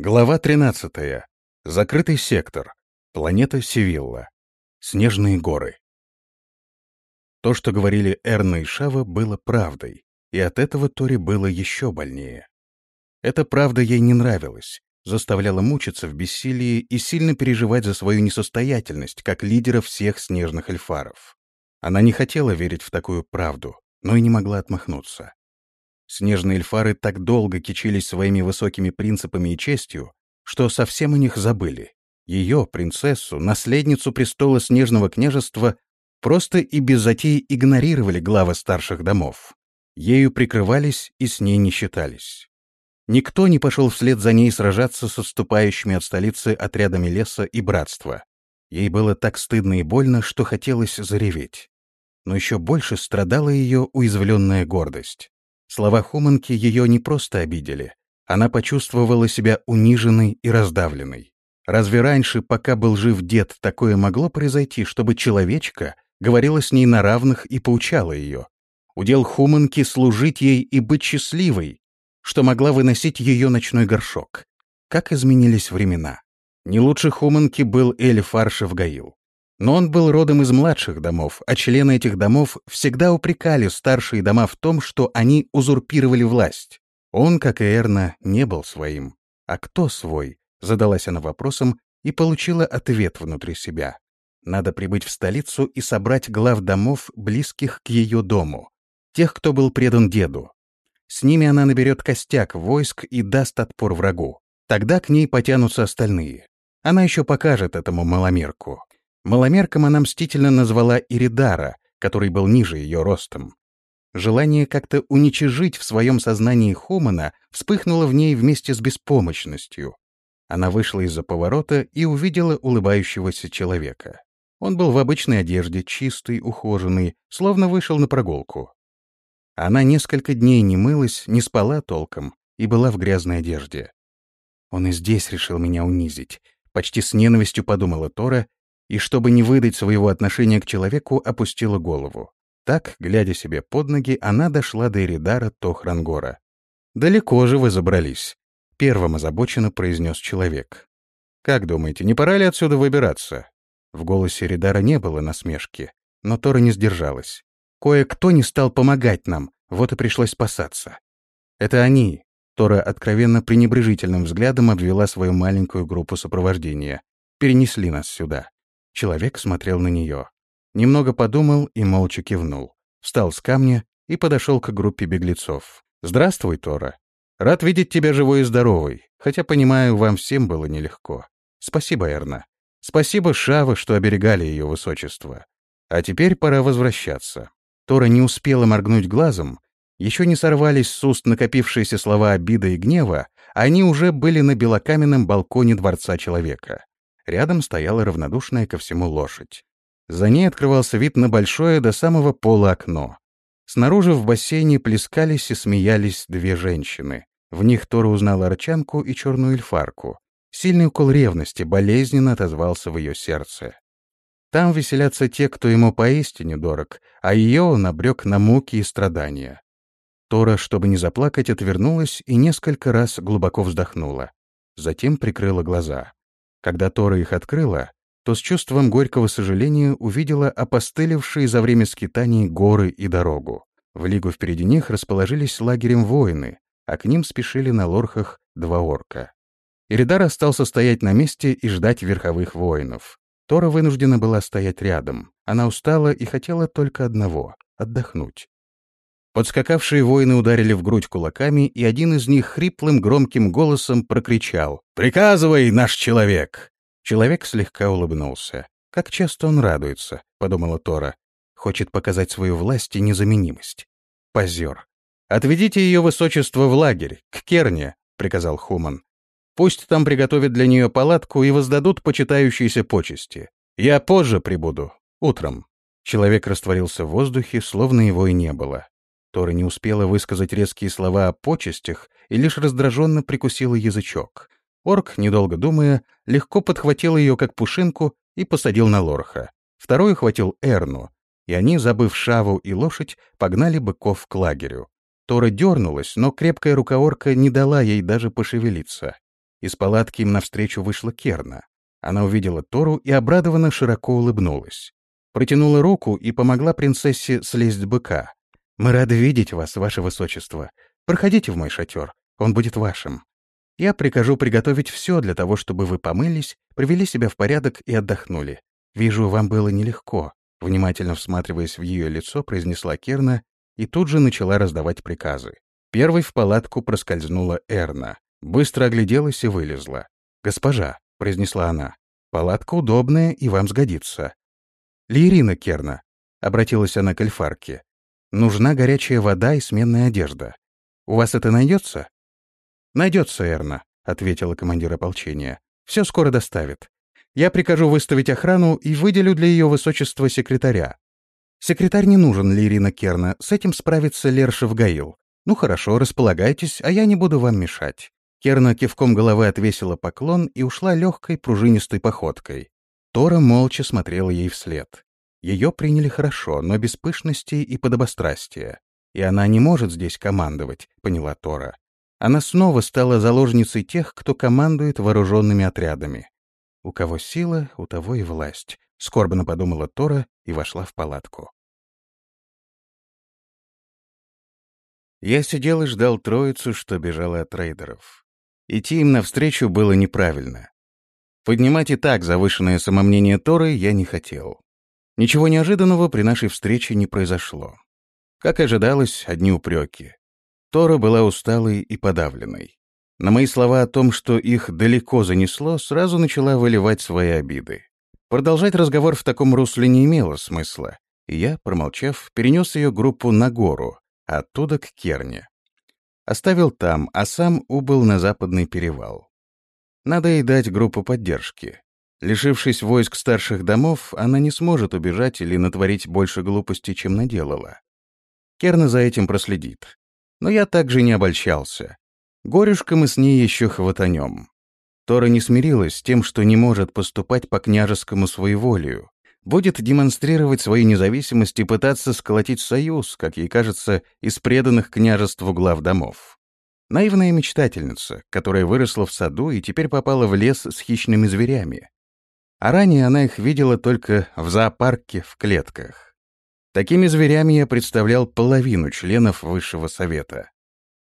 Глава 13. Закрытый сектор. Планета Севилла. Снежные горы. То, что говорили Эрна и Шава, было правдой, и от этого Тори было еще больнее. Эта правда ей не нравилась, заставляла мучиться в бессилии и сильно переживать за свою несостоятельность, как лидера всех снежных эльфаров. Она не хотела верить в такую правду, но и не могла отмахнуться. Снежные эльфары так долго кичились своими высокими принципами и честью, что совсем о них забыли. Ее, принцессу, наследницу престола Снежного княжества, просто и без затей игнорировали главы старших домов. Ею прикрывались и с ней не считались. Никто не пошел вслед за ней сражаться с отступающими от столицы отрядами леса и братства. Ей было так стыдно и больно, что хотелось зареветь. Но еще больше страдала ее уязвленная гордость. Слова Хуманки ее не просто обидели. Она почувствовала себя униженной и раздавленной. Разве раньше, пока был жив дед, такое могло произойти, чтобы человечка говорила с ней на равных и поучала ее? Удел Хуманки служить ей и быть счастливой, что могла выносить ее ночной горшок. Как изменились времена. Не лучше Хуманки был Эльфар Шевгаил. Но он был родом из младших домов, а члены этих домов всегда упрекали старшие дома в том, что они узурпировали власть. Он, как и Эрна, не был своим. А кто свой? Задалась она вопросом и получила ответ внутри себя. Надо прибыть в столицу и собрать глав домов, близких к ее дому. Тех, кто был предан деду. С ними она наберет костяк войск и даст отпор врагу. Тогда к ней потянутся остальные. Она еще покажет этому маломерку. Маломерком она мстительно назвала Иридара, который был ниже ее ростом. Желание как-то уничижить в своем сознании Хумана вспыхнуло в ней вместе с беспомощностью. Она вышла из-за поворота и увидела улыбающегося человека. Он был в обычной одежде, чистый, ухоженный, словно вышел на прогулку. Она несколько дней не мылась, не спала толком и была в грязной одежде. Он и здесь решил меня унизить. Почти с ненавистью подумала Тора и, чтобы не выдать своего отношения к человеку, опустила голову. Так, глядя себе под ноги, она дошла до Эридара Тохрангора. «Далеко же вы забрались», — первым озабоченно произнес человек. «Как думаете, не пора ли отсюда выбираться?» В голосе Эридара не было насмешки, но Тора не сдержалась. «Кое-кто не стал помогать нам, вот и пришлось спасаться». «Это они», — Тора откровенно пренебрежительным взглядом обвела свою маленькую группу сопровождения. «Перенесли нас сюда». Человек смотрел на нее. Немного подумал и молча кивнул. Встал с камня и подошел к группе беглецов. «Здравствуй, Тора. Рад видеть тебя живой и здоровой, хотя, понимаю, вам всем было нелегко. Спасибо, Эрна. Спасибо, Шава, что оберегали ее высочество. А теперь пора возвращаться». Тора не успела моргнуть глазом, еще не сорвались с уст накопившиеся слова обиды и гнева, а они уже были на белокаменном балконе Дворца Человека. Рядом стояла равнодушная ко всему лошадь. За ней открывался вид на большое до самого пола окно. Снаружи в бассейне плескались и смеялись две женщины. В них Тора узнала арчанку и черную эльфарку. Сильный укол ревности болезненно отозвался в ее сердце. Там веселятся те, кто ему поистине дорог, а ее он обрек на муки и страдания. Тора, чтобы не заплакать, отвернулась и несколько раз глубоко вздохнула. Затем прикрыла глаза. Когда Тора их открыла, то с чувством горького сожаления увидела опостылевшие за время скитаний горы и дорогу. В лигу впереди них расположились лагерем воины, а к ним спешили на лорхах два орка. Иридар остался стоять на месте и ждать верховых воинов. Тора вынуждена была стоять рядом. Она устала и хотела только одного — отдохнуть. Подскакавшие воины ударили в грудь кулаками, и один из них хриплым громким голосом прокричал «Приказывай, наш человек!» Человек слегка улыбнулся. «Как часто он радуется», — подумала Тора. «Хочет показать свою власть и незаменимость. Позер. Отведите ее высочество в лагерь, к Керне», — приказал Хуман. «Пусть там приготовят для нее палатку и воздадут почитающиеся почести. Я позже прибуду, утром». Человек растворился в воздухе, словно его и не было. Тора не успела высказать резкие слова о почестях и лишь раздраженно прикусила язычок. Орк, недолго думая, легко подхватил ее как пушинку и посадил на лорха. Второй хватил Эрну, и они, забыв шаву и лошадь, погнали быков к лагерю. Тора дернулась, но крепкая рука орка не дала ей даже пошевелиться. Из палатки им навстречу вышла Керна. Она увидела Тору и обрадованно широко улыбнулась. Протянула руку и помогла принцессе слезть быка. «Мы рады видеть вас, ваше высочество. Проходите в мой шатер, он будет вашим. Я прикажу приготовить все для того, чтобы вы помылись, привели себя в порядок и отдохнули. Вижу, вам было нелегко», — внимательно всматриваясь в ее лицо, произнесла Керна и тут же начала раздавать приказы. Первой в палатку проскользнула Эрна. Быстро огляделась и вылезла. «Госпожа», — произнесла она, — «палатка удобная и вам сгодится». «Лирина Керна», — обратилась она к эльфарке, — «нужна горячая вода и сменная одежда. У вас это найдется?» «Найдется, Эрна», — ответила командир ополчения. «Все скоро доставит. Я прикажу выставить охрану и выделю для ее высочества секретаря. Секретарь не нужен, Лирина Керна, с этим справится Лершев Гаил. Ну хорошо, располагайтесь, а я не буду вам мешать». Керна кивком головы отвесила поклон и ушла легкой пружинистой походкой. Тора молча смотрела ей вслед. Ее приняли хорошо, но без пышности и подобострастия. И она не может здесь командовать, поняла Тора. Она снова стала заложницей тех, кто командует вооруженными отрядами. У кого сила, у того и власть, скорбно подумала Тора и вошла в палатку. Я сидел и ждал троицу, что бежала от рейдеров. Идти им навстречу было неправильно. Поднимать и так завышенное самомнение Торы я не хотел. Ничего неожиданного при нашей встрече не произошло. Как ожидалось, одни упреки. Тора была усталой и подавленной. На мои слова о том, что их далеко занесло, сразу начала выливать свои обиды. Продолжать разговор в таком русле не имело смысла, и я, промолчав, перенес ее группу на гору, оттуда к Керне. Оставил там, а сам убыл на западный перевал. Надо ей дать группу поддержки. Лишившись войск старших домов, она не сможет убежать или натворить больше глупостей, чем наделала. Керна за этим проследит. Но я также не обольщался. Горюшка мы с ней еще хватанем. Тора не смирилась с тем, что не может поступать по княжескому своеволию, будет демонстрировать свою независимость и пытаться сколотить союз, как ей кажется, из преданных княжеству глав домов. Наивная мечтательница, которая выросла в саду и теперь попала в лес с хищными зверями. А ранее она их видела только в зоопарке в клетках. Такими зверями я представлял половину членов Высшего Совета.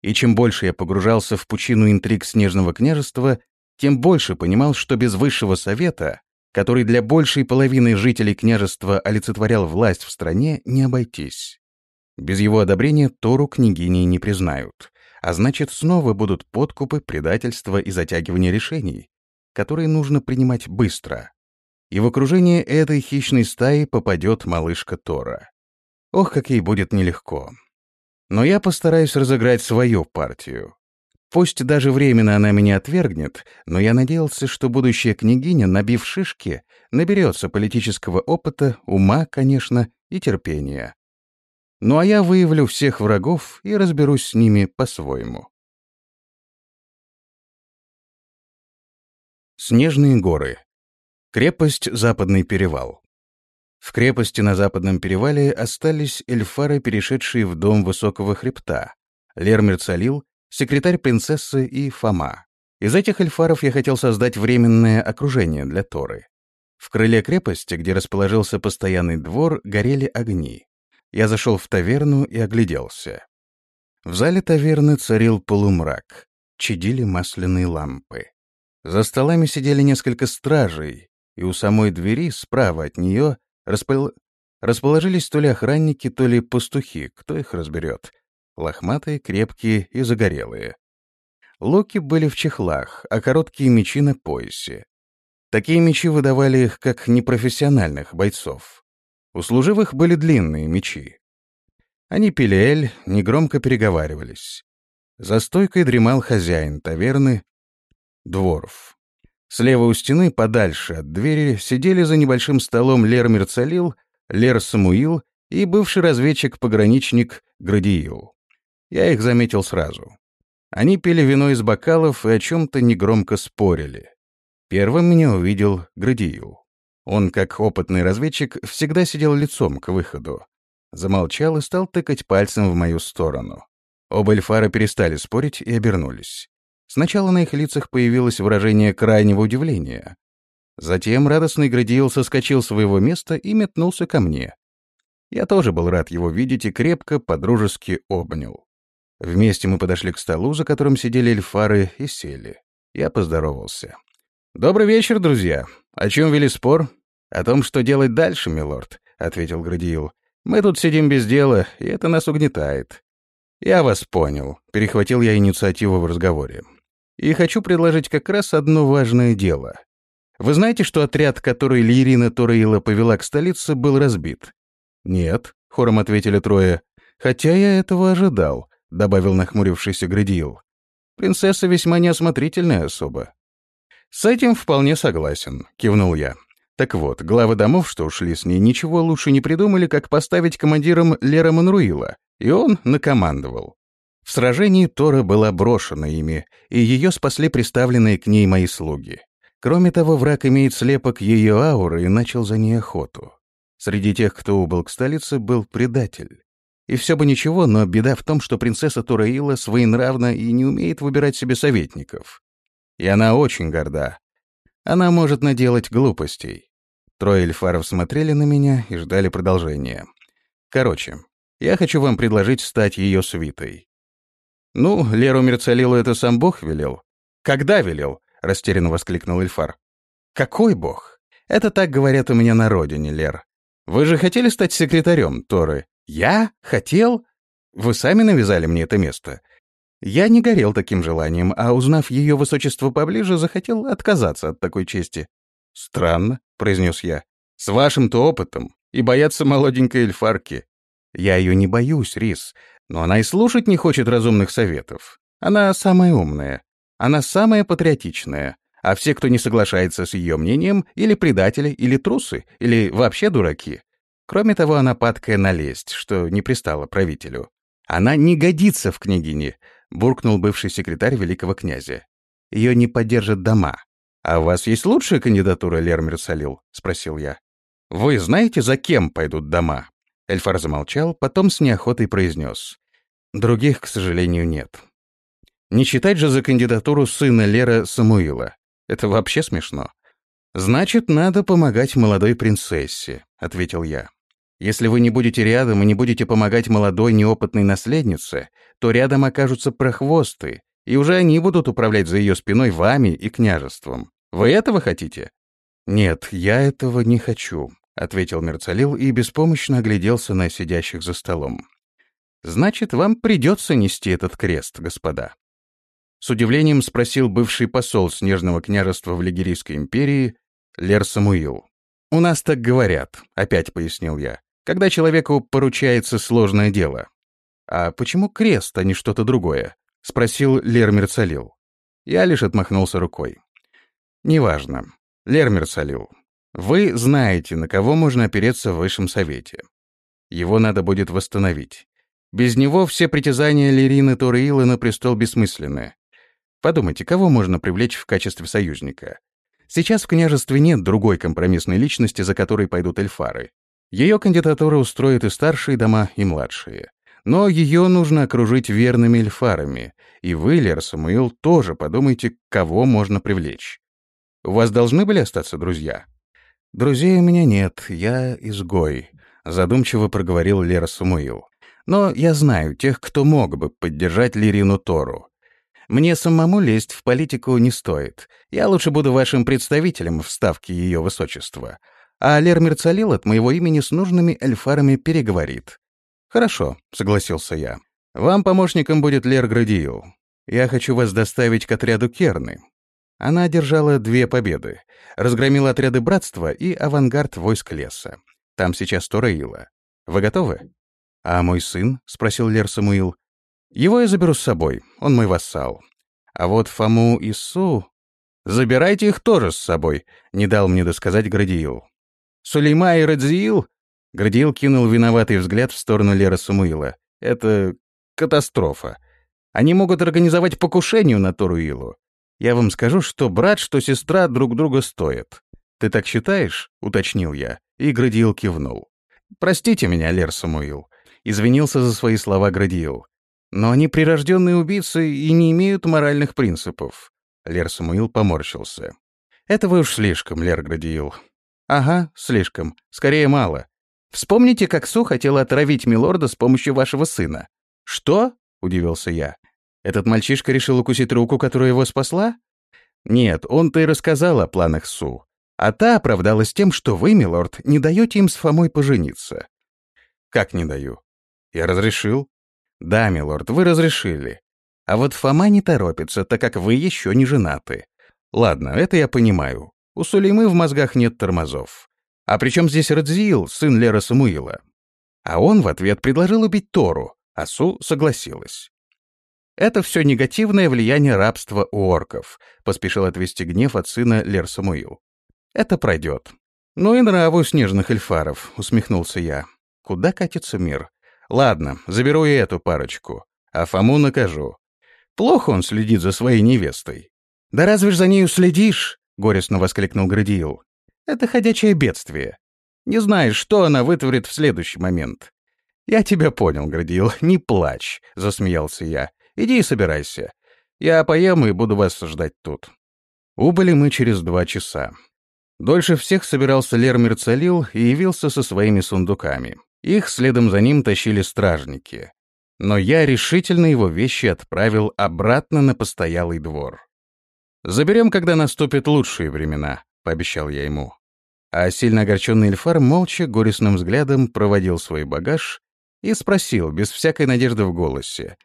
И чем больше я погружался в пучину интриг Снежного княжества, тем больше понимал, что без Высшего Совета который для большей половины жителей княжества олицетворял власть в стране, не обойтись. Без его одобрения Тору княгини не признают, а значит, снова будут подкупы, предательства и затягивание решений, которые нужно принимать быстро. И в окружение этой хищной стаи попадет малышка Тора. Ох, как ей будет нелегко. Но я постараюсь разыграть свою партию. Пусть даже временно она меня отвергнет, но я надеялся, что будущая княгиня, набив шишки, наберется политического опыта, ума, конечно, и терпения. Ну а я выявлю всех врагов и разберусь с ними по-своему. Снежные горы. Крепость Западный перевал. В крепости на Западном перевале остались эльфары, перешедшие в дом Высокого хребта, Лермер Цалил секретарь принцессы и Фома. Из этих эльфаров я хотел создать временное окружение для Торы. В крыле крепости, где расположился постоянный двор, горели огни. Я зашел в таверну и огляделся. В зале таверны царил полумрак, чадили масляные лампы. За столами сидели несколько стражей, и у самой двери, справа от нее, распол... расположились то ли охранники, то ли пастухи, кто их разберет, лохматые, крепкие и загорелые. Луки были в чехлах, а короткие мечи на поясе. Такие мечи выдавали их как непрофессиональных бойцов. У служивых были длинные мечи. Они пили эль, негромко переговаривались. За стойкой дремал хозяин таверны, дворф. Слева у стены, подальше от двери, сидели за небольшим столом Лер Мерцалил, Лер Самуил и бывший разведчик-пограничник Градиил. Я их заметил сразу. Они пили вино из бокалов и о чем-то негромко спорили. Первым меня увидел Градиил. Он, как опытный разведчик, всегда сидел лицом к выходу. Замолчал и стал тыкать пальцем в мою сторону. Оба эльфара перестали спорить и обернулись. Сначала на их лицах появилось выражение крайнего удивления. Затем радостный Градиил соскочил с своего места и метнулся ко мне. Я тоже был рад его видеть и крепко, подружески обнял. Вместе мы подошли к столу, за которым сидели эльфары, и сели. Я поздоровался. «Добрый вечер, друзья. О чем вели спор?» «О том, что делать дальше, милорд», — ответил Градиил. «Мы тут сидим без дела, и это нас угнетает». «Я вас понял», — перехватил я инициативу в разговоре. «И хочу предложить как раз одно важное дело. Вы знаете, что отряд, который Лирина Тораила повела к столице, был разбит?» «Нет», — хором ответили трое. «Хотя я этого ожидал», — добавил нахмурившийся Градиил. «Принцесса весьма неосмотрительная особа». «С этим вполне согласен», — кивнул я. Так вот, главы домов, что ушли с ней, ничего лучше не придумали, как поставить командиром Лера Манруила, и он накомандовал. В сражении Тора была брошена ими, и ее спасли приставленные к ней мои слуги. Кроме того, враг имеет слепок ее ауры и начал за ней охоту. Среди тех, кто убыл к столице, был предатель. И все бы ничего, но беда в том, что принцесса Тураила своенравна и не умеет выбирать себе советников. И она очень горда. Она может наделать глупостей. Трое эльфаров смотрели на меня и ждали продолжения. Короче, я хочу вам предложить стать ее свитой. Ну, Леру Мерцалилу это сам Бог велел. Когда велел? Растерянно воскликнул Эльфар. Какой Бог? Это так говорят у меня на родине, Лер. Вы же хотели стать секретарем Торы? «Я? Хотел? Вы сами навязали мне это место. Я не горел таким желанием, а узнав ее высочество поближе, захотел отказаться от такой чести». «Странно», — произнес я. «С вашим-то опытом. И бояться молоденькой эльфарки. Я ее не боюсь, Рис, но она и слушать не хочет разумных советов. Она самая умная. Она самая патриотичная. А все, кто не соглашается с ее мнением, или предатели, или трусы, или вообще дураки. Кроме того, она падкая налезть, что не пристало правителю. Она не годится в княгине, буркнул бывший секретарь великого князя. Ее не поддержат дома. А у вас есть лучшая кандидатура, Лермер Салил? спросил я. Вы знаете, за кем пойдут дома? Эльфар замолчал, потом с неохотой произнес. Других, к сожалению, нет. Не считать же за кандидатуру сына Лера Самуила. Это вообще смешно. «Значит, надо помогать молодой принцессе», — ответил я. Если вы не будете рядом и не будете помогать молодой неопытной наследнице, то рядом окажутся прохвосты, и уже они будут управлять за ее спиной вами и княжеством. Вы этого хотите?» «Нет, я этого не хочу», — ответил Мерцалил и беспомощно огляделся на сидящих за столом. «Значит, вам придется нести этот крест, господа». С удивлением спросил бывший посол Снежного княжества в Лигерийской империи Лер Самуил. «У нас так говорят», — опять пояснил я когда человеку поручается сложное дело. «А почему крест, а не что-то другое?» — спросил Лермер Салил. Я лишь отмахнулся рукой. «Неважно. Лермер Салил, вы знаете, на кого можно опереться в Высшем Совете. Его надо будет восстановить. Без него все притязания Лерины Ториила на престол бессмысленны. Подумайте, кого можно привлечь в качестве союзника? Сейчас в княжестве нет другой компромиссной личности, за которой пойдут эльфары. Ее кандидатура устроит и старшие дома, и младшие. Но ее нужно окружить верными эльфарами, и вы, Лер Самуил, тоже подумайте, кого можно привлечь. У вас должны были остаться друзья? Друзей у меня нет, я изгой, задумчиво проговорил Лер Самуил. Но я знаю тех, кто мог бы поддержать Лирину Тору. Мне самому лезть в политику не стоит. Я лучше буду вашим представителем в ставке ее высочества а Лермер Цалил от моего имени с нужными эльфарами переговорит. «Хорошо», — согласился я. «Вам помощником будет Лер Градиил. Я хочу вас доставить к отряду Керны». Она одержала две победы. Разгромила отряды Братства и авангард войск леса. Там сейчас Тораила. Вы готовы? «А мой сын?» — спросил Лер Самуил. «Его я заберу с собой, он мой вассал. А вот Фому и Су...» «Забирайте их тоже с собой», — не дал мне досказать Градиил. Сулейма и Радзиил?» Градиил кинул виноватый взгляд в сторону Лера Самуила. «Это катастрофа. Они могут организовать покушение на Торуилу. Я вам скажу, что брат, что сестра друг друга стоят. Ты так считаешь?» — уточнил я. И Градиил кивнул. «Простите меня, Лер Самуил». Извинился за свои слова Градиил. Но они прирожденные убийцы и не имеют моральных принципов. Лер Самуил поморщился. Это вы уж слишком, Лер Градиил. Ага, слишком. Скорее мало. Вспомните, как Су хотела отравить Милорда с помощью вашего сына. Что? Удивился я. Этот мальчишка решил укусить руку, которая его спасла? Нет, он-то и рассказал о планах Су. А та оправдалась тем, что вы, милорд, не даете им с Фомой пожениться. Как не даю? Я разрешил. Да, милорд, вы разрешили. А вот Фома не торопится, так как вы еще не женаты. Ладно, это я понимаю. У Сулеймы в мозгах нет тормозов. А при чем здесь Радзиил, сын Лера Самуила? А он в ответ предложил убить Тору, а Су согласилась. Это все негативное влияние рабства у орков, поспешил отвести гнев от сына Лер Самуил. Это пройдет. Ну и нраву снежных эльфаров, усмехнулся я. Куда катится мир? Ладно, заберу и эту парочку, а Фому накажу. Плохо он следит за своей невестой. Да разве ж за нею следишь? горестно воскликнул Градиил. Это ходячее бедствие. Не знаешь, что она вытворит в следующий момент. Я тебя понял, Градиил, не плачь, засмеялся я. Иди и собирайся. Я поем и буду вас ждать тут. Убыли мы через два часа. Дольше всех собирался Лер Мерцалил и явился со своими сундуками. Их следом за ним тащили стражники. Но я решительно его вещи отправил обратно на постоялый двор. «Заберем, когда наступят лучшие времена», — пообещал я ему. А сильно огорченный Эльфар молча, горестным взглядом проводил свой багаж и спросил, без всякой надежды в голосе,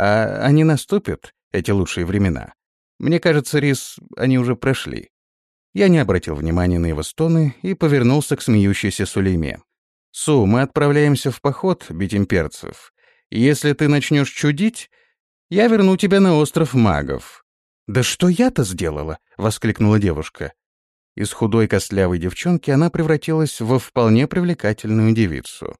«А они наступят, эти лучшие времена? Мне кажется, Рис, они уже прошли». Я не обратил внимания на его стоны и повернулся к смеющейся Сулейме. «Су, мы отправляемся в поход бить имперцев. Если ты начнешь чудить, я верну тебя на остров магов. «Да что я-то сделала?» — воскликнула девушка. Из худой костлявой девчонки она превратилась во вполне привлекательную девицу.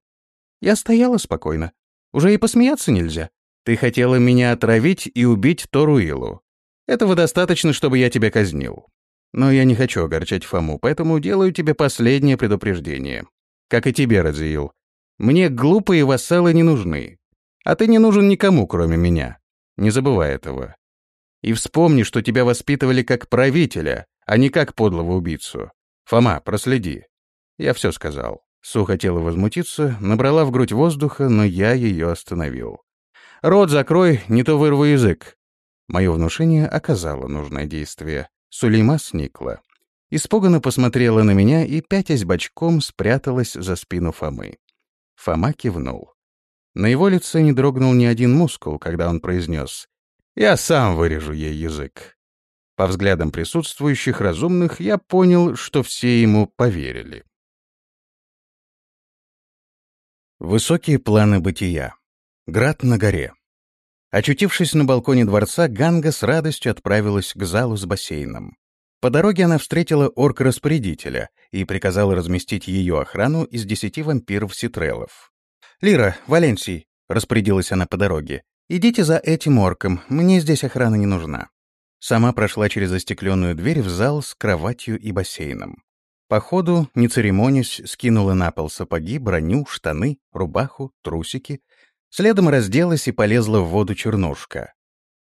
Я стояла спокойно. Уже и посмеяться нельзя. Ты хотела меня отравить и убить Торуилу. Этого достаточно, чтобы я тебя казнил. Но я не хочу огорчать Фому, поэтому делаю тебе последнее предупреждение. Как и тебе, Радзиил. Мне глупые вассалы не нужны. А ты не нужен никому, кроме меня. Не забывай этого. И вспомни, что тебя воспитывали как правителя, а не как подлого убийцу. Фома, проследи. Я все сказал. Су хотела возмутиться, набрала в грудь воздуха, но я ее остановил. «Рот закрой, не то вырву язык». Мое внушение оказало нужное действие. Сулейма сникла. Испуганно посмотрела на меня и, пятясь бочком, спряталась за спину Фомы. Фома кивнул. На его лице не дрогнул ни один мускул, когда он произнес я сам вырежу ей язык. По взглядам присутствующих разумных я понял, что все ему поверили. Высокие планы бытия. Град на горе. Очутившись на балконе дворца, Ганга с радостью отправилась к залу с бассейном. По дороге она встретила орк-распорядителя и приказала разместить ее охрану из десяти вампиров-ситрелов. «Лира, Валенсий», — распорядилась она по дороге, «Идите за этим орком, мне здесь охрана не нужна». Сама прошла через застекленную дверь в зал с кроватью и бассейном. По ходу, не церемонясь, скинула на пол сапоги, броню, штаны, рубаху, трусики. Следом разделась и полезла в воду чернушка.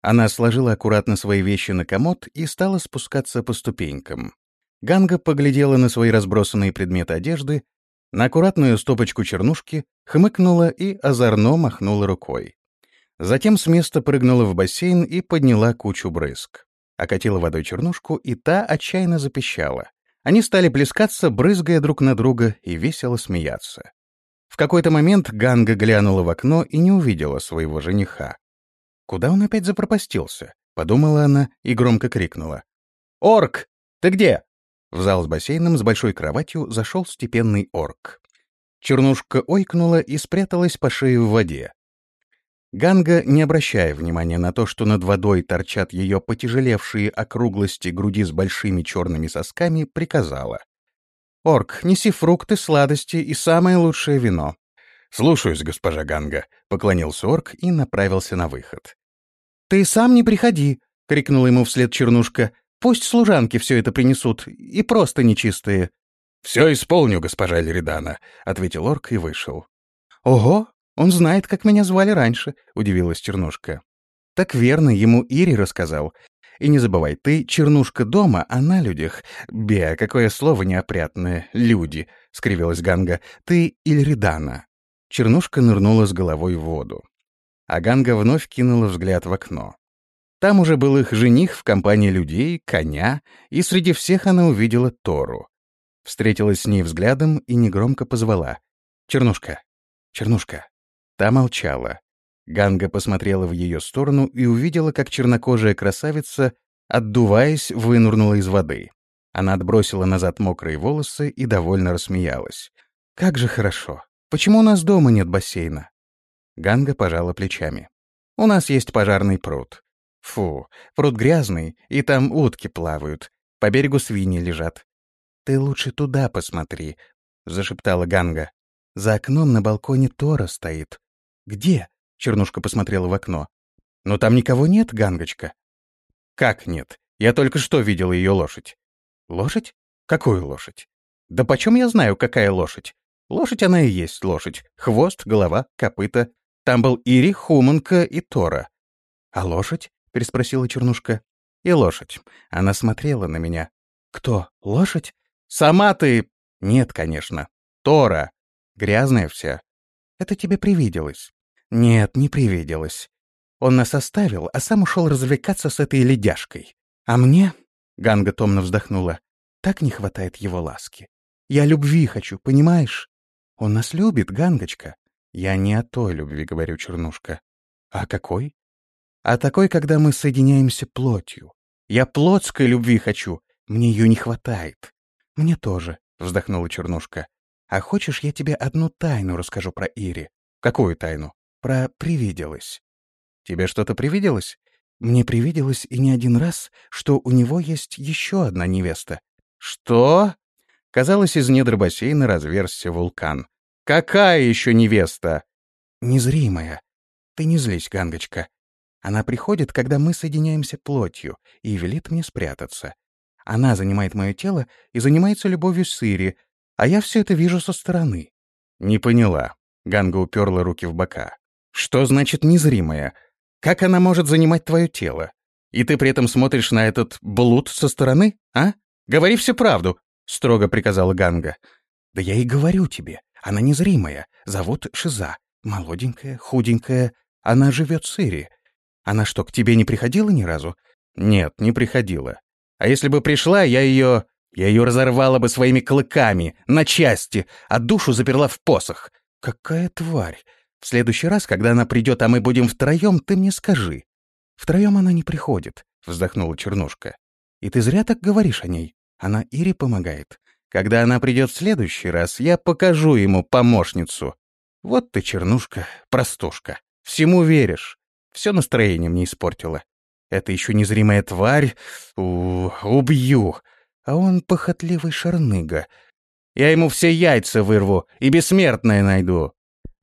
Она сложила аккуратно свои вещи на комод и стала спускаться по ступенькам. Ганга поглядела на свои разбросанные предметы одежды, на аккуратную стопочку чернушки, хмыкнула и озорно махнула рукой. Затем с места прыгнула в бассейн и подняла кучу брызг. Окатила водой чернушку, и та отчаянно запищала. Они стали плескаться, брызгая друг на друга и весело смеяться. В какой-то момент Ганга глянула в окно и не увидела своего жениха. «Куда он опять запропастился?» — подумала она и громко крикнула. «Орк! Ты где?» В зал с бассейном с большой кроватью зашел степенный орк. Чернушка ойкнула и спряталась по шее в воде. Ганга, не обращая внимания на то, что над водой торчат ее потяжелевшие округлости груди с большими черными сосками, приказала. «Орк, неси фрукты, сладости и самое лучшее вино». «Слушаюсь, госпожа Ганга», — поклонился орк и направился на выход. «Ты сам не приходи», — крикнула ему вслед Чернушка. «Пусть служанки все это принесут, и просто нечистые». «Все исполню, госпожа Леридана», — ответил орк и вышел. «Ого, Он знает, как меня звали раньше», — удивилась Чернушка. «Так верно, ему Ири рассказал. И не забывай, ты чернушка дома, а на людях. Беа, какое слово неопрятное. Люди, — скривилась Ганга. Ты Ильридана. Чернушка нырнула с головой в воду. А Ганга вновь кинула взгляд в окно. Там уже был их жених в компании людей, коня, и среди всех она увидела Тору. Встретилась с ней взглядом и негромко позвала. «Чернушка! Чернушка!» Та молчала. Ганга посмотрела в ее сторону и увидела, как чернокожая красавица, отдуваясь, вынурнула из воды. Она отбросила назад мокрые волосы и довольно рассмеялась. «Как же хорошо! Почему у нас дома нет бассейна?» Ганга пожала плечами. «У нас есть пожарный пруд. Фу, пруд грязный, и там утки плавают. По берегу свиньи лежат. Ты лучше туда посмотри», — зашептала Ганга. «За окном на балконе Тора стоит. Где?» Чернушка посмотрела в окно. «Но там никого нет, Гангочка?» «Как нет? Я только что видел ее лошадь». «Лошадь? Какую лошадь?» «Да почем я знаю, какая лошадь? Лошадь она и есть лошадь. Хвост, голова, копыта. Там был Ири, Хуманка и Тора». «А лошадь?» — переспросила Чернушка. «И лошадь. Она смотрела на меня». «Кто? Лошадь?» «Сама ты...» «Нет, конечно. Тора. Грязная вся. Это тебе привиделось. Нет, не привиделось. Он нас оставил, а сам ушел развлекаться с этой ледяшкой. А мне, — Ганга томно вздохнула, — так не хватает его ласки. Я любви хочу, понимаешь? Он нас любит, Гангочка. Я не о той любви, говорю, Чернушка. А какой? А такой, когда мы соединяемся плотью. Я плотской любви хочу, мне ее не хватает. Мне тоже, — вздохнула Чернушка. А хочешь, я тебе одну тайну расскажу про Ири? Какую тайну? Про «привиделось». Тебе что-то привиделось? Мне привиделось и не один раз, что у него есть еще одна невеста. Что? Казалось, из недр бассейна разверзся вулкан. Какая еще невеста? Незримая. Ты не злись, Гангочка. Она приходит, когда мы соединяемся плотью, и велит мне спрятаться. Она занимает мое тело и занимается любовью с Ири, а я все это вижу со стороны. Не поняла. Ганга уперла руки в бока. Что значит незримая? Как она может занимать твое тело? И ты при этом смотришь на этот блуд со стороны, а? Говори всю правду, строго приказала Ганга. Да я и говорю тебе, она незримая, зовут Шиза, молоденькая, худенькая, она живет с Ири. Она что, к тебе не приходила ни разу? Нет, не приходила. А если бы пришла, я ее... Я ее разорвала бы своими клыками, на части, а душу заперла в посох. Какая тварь! В следующий раз, когда она придет, а мы будем втроем, ты мне скажи. Втроем она не приходит, вздохнула Чернушка. И ты зря так говоришь о ней. Она Ире помогает. Когда она придет в следующий раз, я покажу ему помощницу. Вот ты, Чернушка, простушка. Всему веришь. Все настроение мне испортила. Это еще незримая тварь. У, убью. А он похотливый шарныга. Я ему все яйца вырву и бессмертное найду.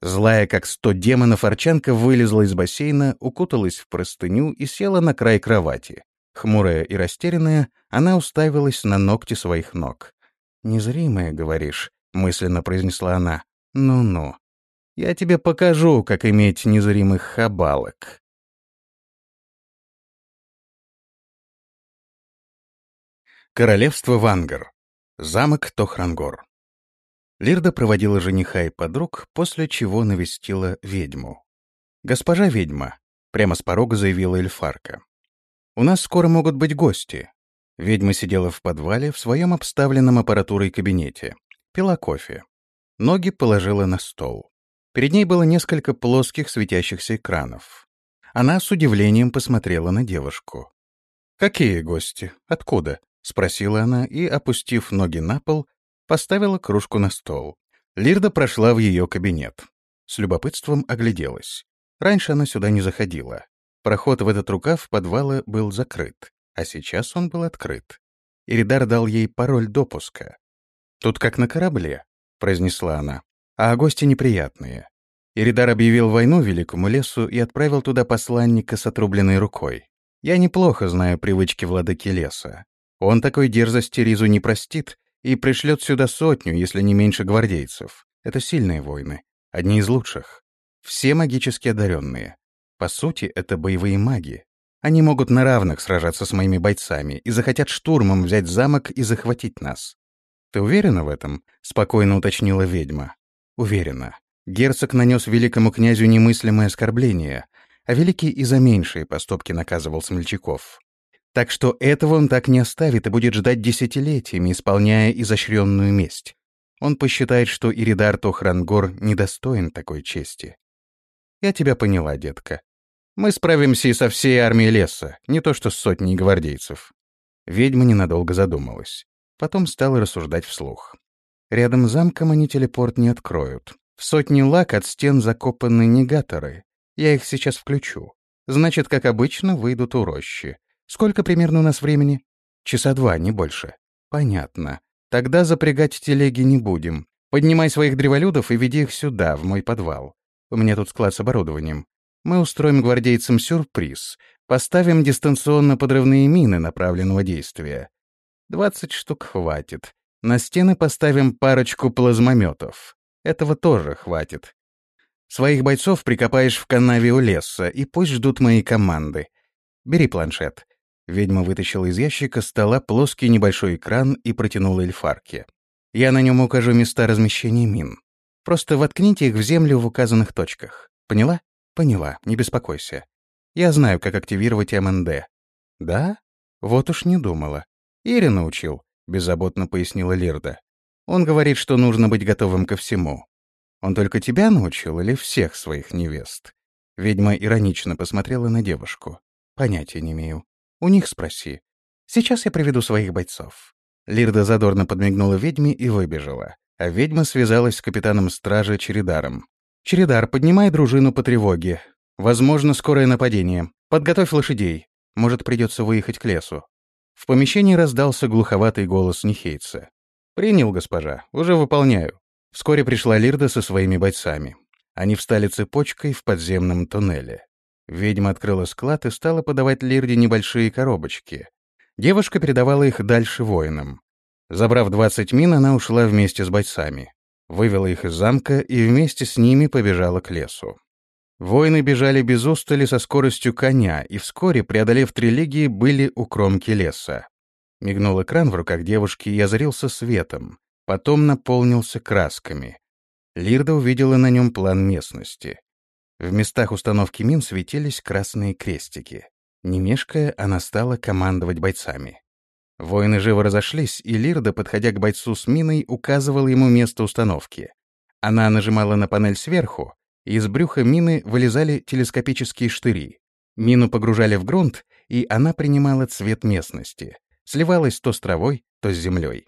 Злая, как сто демонов, Арчанка вылезла из бассейна, укуталась в простыню и села на край кровати. Хмурая и растерянная, она уставилась на ногти своих ног. «Незримая, говоришь?» — мысленно произнесла она. «Ну-ну. Я тебе покажу, как иметь незримых хабалок». Королевство Вангар. Замок Тохрангор. Лирда проводила жениха и подруг, после чего навестила ведьму. «Госпожа ведьма», — прямо с порога заявила Эльфарка. «У нас скоро могут быть гости». Ведьма сидела в подвале в своем обставленном аппаратурой кабинете. Пила кофе. Ноги положила на стол. Перед ней было несколько плоских светящихся экранов. Она с удивлением посмотрела на девушку. «Какие гости? Откуда?» — спросила она и, опустив ноги на пол, поставила кружку на стол. Лирда прошла в ее кабинет. С любопытством огляделась. Раньше она сюда не заходила. Проход в этот рукав подвала был закрыт, а сейчас он был открыт. Иридар дал ей пароль допуска. «Тут как на корабле», — произнесла она, — «а гости неприятные». Иридар объявил войну великому лесу и отправил туда посланника с отрубленной рукой. Я неплохо знаю привычки владыки леса. Он такой дерзости Ризу не простит и пришлет сюда сотню, если не меньше гвардейцев. Это сильные войны, одни из лучших. Все магически одаренные. По сути, это боевые маги. Они могут на равных сражаться с моими бойцами и захотят штурмом взять замок и захватить нас. Ты уверена в этом? Спокойно уточнила ведьма. Уверена. Герцог нанес великому князю немыслимое оскорбление, а великий и за меньшие поступки наказывал смельчаков. Так что этого он так не оставит и будет ждать десятилетиями, исполняя изощренную месть. Он посчитает, что Иридар Тохрангор недостоин такой чести. Я тебя поняла, детка. Мы справимся и со всей армией леса, не то что с сотней гвардейцев. Ведьма ненадолго задумалась. Потом стала рассуждать вслух. Рядом с замком они телепорт не откроют. В сотни лак от стен закопаны негаторы. Я их сейчас включу. Значит, как обычно, выйдут у рощи. Сколько примерно у нас времени? Часа два, не больше. Понятно. Тогда запрягать телеги не будем. Поднимай своих древолюдов и веди их сюда, в мой подвал. У меня тут склад с оборудованием. Мы устроим гвардейцам сюрприз. Поставим дистанционно подрывные мины направленного действия. Двадцать штук хватит. На стены поставим парочку плазмометов. Этого тоже хватит. Своих бойцов прикопаешь в канаве у леса, и пусть ждут мои команды. Бери планшет. Ведьма вытащила из ящика стола плоский небольшой экран и протянула эльфарке. Я на нем укажу места размещения мин. Просто воткните их в землю в указанных точках. Поняла? Поняла, не беспокойся. Я знаю, как активировать МНД. Да? Вот уж не думала. Ири научил, беззаботно пояснила Лирда. Он говорит, что нужно быть готовым ко всему. Он только тебя научил или всех своих невест? Ведьма иронично посмотрела на девушку. Понятия не имею. У них спроси. Сейчас я приведу своих бойцов». Лирда задорно подмигнула ведьме и выбежала, а ведьма связалась с капитаном стражи Чередаром. «Чередар, поднимай дружину по тревоге. Возможно, скорое нападение. Подготовь лошадей. Может, придется выехать к лесу». В помещении раздался глуховатый голос Нихейца. «Принял, госпожа. Уже выполняю». Вскоре пришла Лирда со своими бойцами. Они встали цепочкой в подземном туннеле. Ведьма открыла склад и стала подавать Лирде небольшие коробочки. Девушка передавала их дальше воинам. Забрав 20 мин, она ушла вместе с бойцами. Вывела их из замка и вместе с ними побежала к лесу. Воины бежали без устали со скоростью коня и вскоре, преодолев три легии, были у кромки леса. Мигнул экран в руках девушки и озарился светом, потом наполнился красками. Лирда увидела на нем план местности. В местах установки мин светились красные крестики. Не мешкая, она стала командовать бойцами. Воины живо разошлись, и Лирда, подходя к бойцу с миной, указывал ему место установки. Она нажимала на панель сверху, и из брюха мины вылезали телескопические штыри. Мину погружали в грунт, и она принимала цвет местности. Сливалась то с травой, то с землей.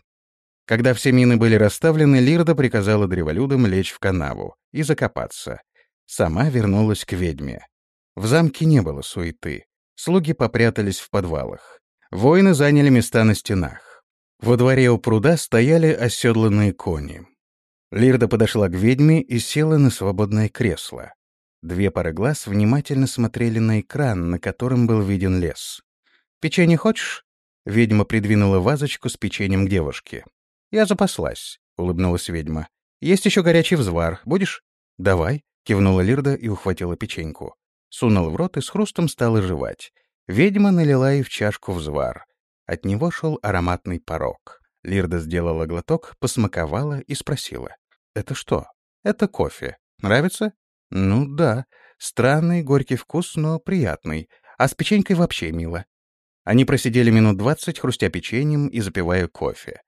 Когда все мины были расставлены, Лирда приказала древолюдам лечь в канаву и закопаться, Сама вернулась к ведьме. В замке не было суеты. Слуги попрятались в подвалах. Воины заняли места на стенах. Во дворе у пруда стояли оседланные кони. Лирда подошла к ведьме и села на свободное кресло. Две пары глаз внимательно смотрели на экран, на котором был виден лес. «Печенье хочешь?» Ведьма придвинула вазочку с печеньем к девушке. «Я запаслась», — улыбнулась ведьма. «Есть еще горячий взвар. Будешь?» «Давай», Кивнула Лирда и ухватила печеньку. Сунула в рот и с хрустом стала жевать. Ведьма налила ей в чашку взвар. От него шел ароматный порог. Лирда сделала глоток, посмаковала и спросила. «Это что?» «Это кофе. Нравится?» «Ну да. Странный, горький вкус, но приятный. А с печенькой вообще мило». Они просидели минут двадцать, хрустя печеньем и запивая кофе.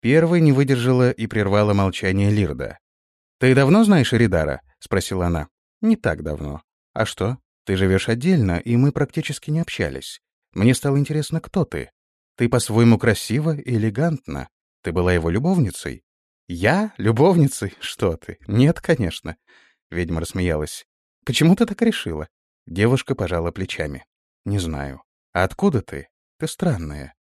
Первой не выдержала и прервала молчание Лирда. «Ты давно знаешь Эридара?» — спросила она. «Не так давно. А что? Ты живешь отдельно, и мы практически не общались. Мне стало интересно, кто ты. Ты по-своему красива и элегантна. Ты была его любовницей?» «Я? Любовницей? Что ты? Нет, конечно». Ведьма рассмеялась. «Почему ты так решила?» Девушка пожала плечами. «Не знаю. А откуда ты? Ты странная.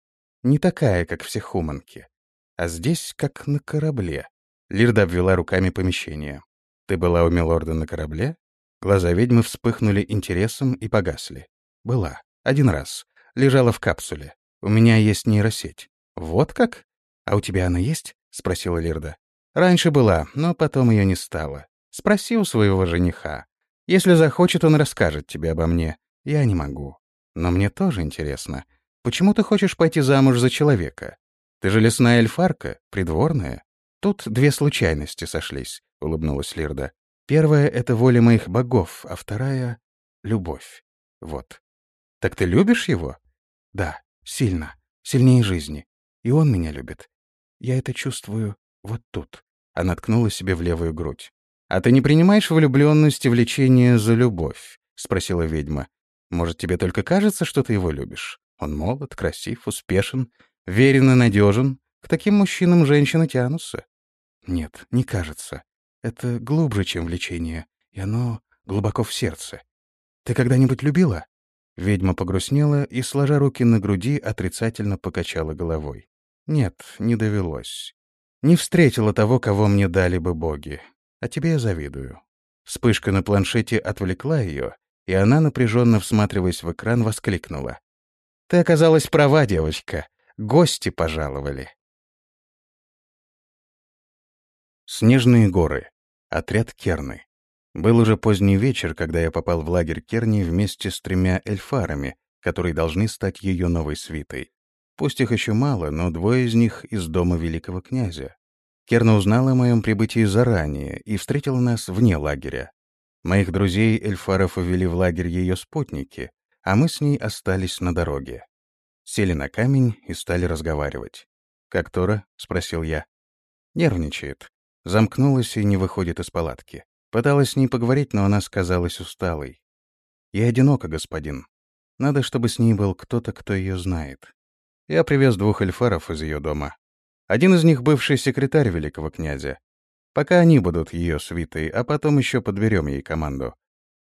Не такая, как все хуманки. А здесь как на корабле». Лирда обвела руками помещение. «Ты была у милорда на корабле?» Глаза ведьмы вспыхнули интересом и погасли. «Была. Один раз. Лежала в капсуле. У меня есть нейросеть». «Вот как? А у тебя она есть?» — спросила Лирда. «Раньше была, но потом ее не стало. Спроси у своего жениха. Если захочет, он расскажет тебе обо мне. Я не могу. Но мне тоже интересно. Почему ты хочешь пойти замуж за человека? Ты же лесная эльфарка, придворная. Тут две случайности сошлись, — улыбнулась Лирда. Первая — это воля моих богов, а вторая — любовь. Вот. Так ты любишь его? Да, сильно. Сильнее жизни. И он меня любит. Я это чувствую вот тут. Она ткнула себе в левую грудь. «А ты не принимаешь влюбленность и влечение за любовь?» — спросила ведьма. «Может, тебе только кажется, что ты его любишь? Он молод, красив, успешен, верен и надежен. К таким мужчинам женщины тянутся». «Нет, не кажется. Это глубже, чем влечение, и оно глубоко в сердце. Ты когда-нибудь любила?» Ведьма погрустнела и, сложа руки на груди, отрицательно покачала головой. «Нет, не довелось. Не встретила того, кого мне дали бы боги. А тебе я завидую». Вспышка на планшете отвлекла ее, и она, напряженно всматриваясь в экран, воскликнула. «Ты оказалась права, девочка. Гости пожаловали». Снежные горы. Отряд Керны. Был уже поздний вечер, когда я попал в лагерь Керни вместе с тремя эльфарами, которые должны стать ее новой свитой. Пусть их еще мало, но двое из них из дома великого князя. Керна узнала о моем прибытии заранее и встретила нас вне лагеря. Моих друзей эльфаров увели в лагерь ее спутники, а мы с ней остались на дороге. Сели на камень и стали разговаривать. «Как Тора?» — спросил я. Нервничает. Замкнулась и не выходит из палатки. Пыталась с ней поговорить, но она сказалась усталой. «Я одинока, господин. Надо, чтобы с ней был кто-то, кто ее знает. Я привез двух эльфаров из ее дома. Один из них — бывший секретарь великого князя. Пока они будут ее свитой, а потом еще подберем ей команду.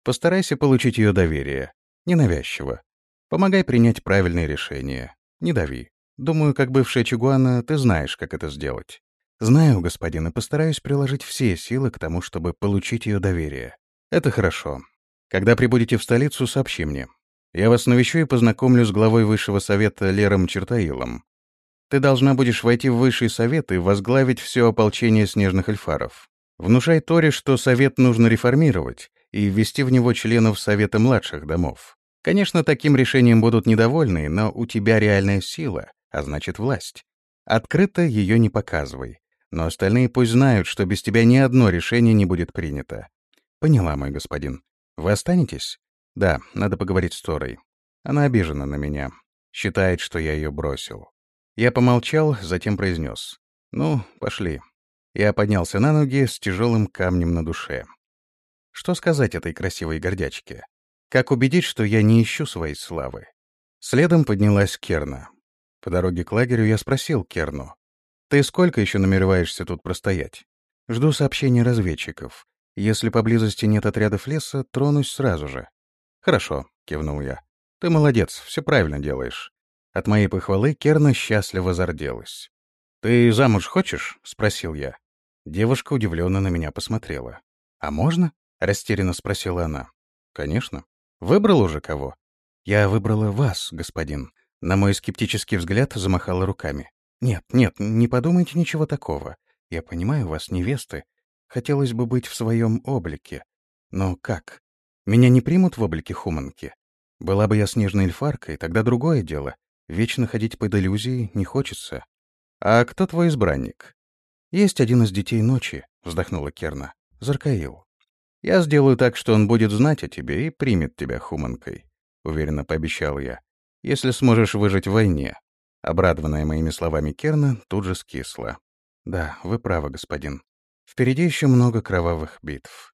Постарайся получить ее доверие. Ненавязчиво. Помогай принять правильные решения. Не дави. Думаю, как бывшая Чигуана, ты знаешь, как это сделать. «Знаю, господин, и постараюсь приложить все силы к тому, чтобы получить ее доверие. Это хорошо. Когда прибудете в столицу, сообщи мне. Я вас навещу и познакомлю с главой Высшего Совета Лером Чертаилом. Ты должна будешь войти в Высший Совет и возглавить все ополчение снежных эльфаров. Внушай Торе, что Совет нужно реформировать и ввести в него членов Совета младших домов. Конечно, таким решением будут недовольны, но у тебя реальная сила, а значит власть. Открыто ее не показывай. Но остальные пусть знают, что без тебя ни одно решение не будет принято. Поняла, мой господин. Вы останетесь? Да, надо поговорить с Торой. Она обижена на меня. Считает, что я ее бросил. Я помолчал, затем произнес. Ну, пошли. Я поднялся на ноги с тяжелым камнем на душе. Что сказать этой красивой гордячке? Как убедить, что я не ищу своей славы? Следом поднялась Керна. По дороге к лагерю я спросил Керну, ты сколько еще намереваешься тут простоять? Жду сообщения разведчиков. Если поблизости нет отрядов леса, тронусь сразу же. Хорошо, кивнул я. Ты молодец, все правильно делаешь. От моей похвалы Керна счастливо зарделась. «Ты замуж хочешь?» — спросил я. Девушка удивленно на меня посмотрела. «А можно?» — растерянно спросила она. «Конечно. Выбрал уже кого?» «Я выбрала вас, господин». На мой скептический взгляд замахала руками. «Нет, нет, не подумайте ничего такого. Я понимаю вас, невесты. Хотелось бы быть в своем облике. Но как? Меня не примут в облике хуманки? Была бы я снежной эльфаркой, тогда другое дело. Вечно ходить под иллюзией не хочется. А кто твой избранник? Есть один из детей ночи, вздохнула Керна. Заркаил. Я сделаю так, что он будет знать о тебе и примет тебя хуманкой, уверенно пообещал я. Если сможешь выжить в войне. Обрадованная моими словами Керна тут же скисла. «Да, вы правы, господин. Впереди еще много кровавых битв».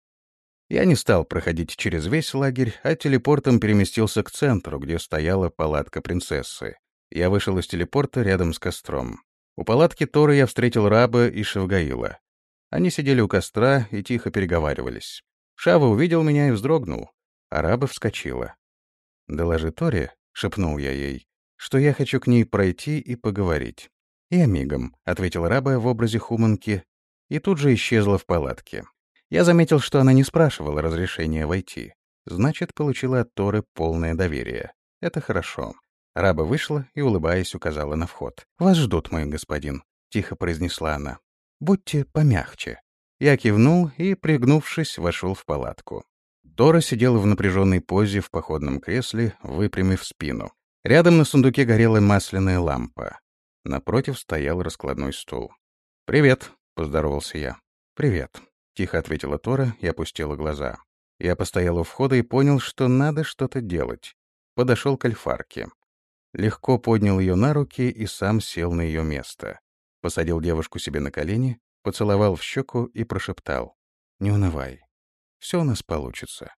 Я не стал проходить через весь лагерь, а телепортом переместился к центру, где стояла палатка принцессы. Я вышел из телепорта рядом с костром. У палатки Торы я встретил Раба и Шевгаила. Они сидели у костра и тихо переговаривались. Шава увидел меня и вздрогнул, а Раба вскочила. «Доложи Торе», — шепнул я ей, что я хочу к ней пройти и поговорить. «Я мигом», — ответил раба в образе хуманки, и тут же исчезла в палатке. Я заметил, что она не спрашивала разрешения войти. Значит, получила от Торы полное доверие. Это хорошо. Раба вышла и, улыбаясь, указала на вход. «Вас ждут, мой господин», — тихо произнесла она. «Будьте помягче». Я кивнул и, пригнувшись, вошел в палатку. Тора сидела в напряженной позе в походном кресле, выпрямив спину. Рядом на сундуке горела масляная лампа. Напротив стоял раскладной стул. «Привет», — поздоровался я. «Привет», — тихо ответила Тора и опустила глаза. Я постоял у входа и понял, что надо что-то делать. Подошел к альфарке. Легко поднял ее на руки и сам сел на ее место. Посадил девушку себе на колени, поцеловал в щеку и прошептал. «Не унывай. Все у нас получится».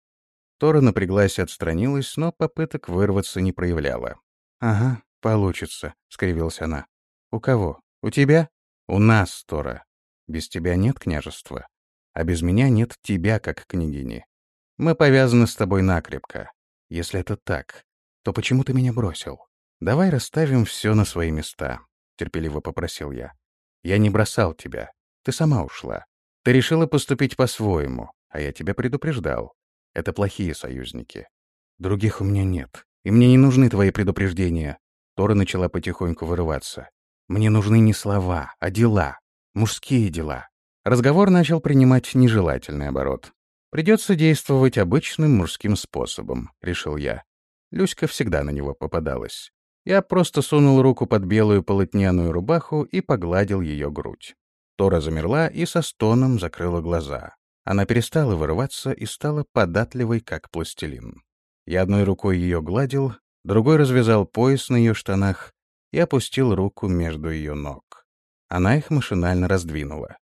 Тора напряглась и отстранилась, но попыток вырваться не проявляла. «Ага, получится», — скривилась она. «У кого? У тебя?» «У нас, Тора. Без тебя нет княжества, а без меня нет тебя, как княгини. Мы повязаны с тобой накрепко. Если это так, то почему ты меня бросил? Давай расставим все на свои места», — терпеливо попросил я. «Я не бросал тебя. Ты сама ушла. Ты решила поступить по-своему, а я тебя предупреждал. Это плохие союзники. Других у меня нет, и мне не нужны твои предупреждения». Тора начала потихоньку вырываться. «Мне нужны не слова, а дела. Мужские дела. Разговор начал принимать нежелательный оборот. «Придется действовать обычным мужским способом», — решил я. Люська всегда на него попадалась. Я просто сунул руку под белую полотняную рубаху и погладил ее грудь. Тора замерла и со стоном закрыла глаза. Она перестала вырываться и стала податливой, как пластилин. Я одной рукой ее гладил, другой развязал пояс на ее штанах и опустил руку между ее ног. Она их машинально раздвинула.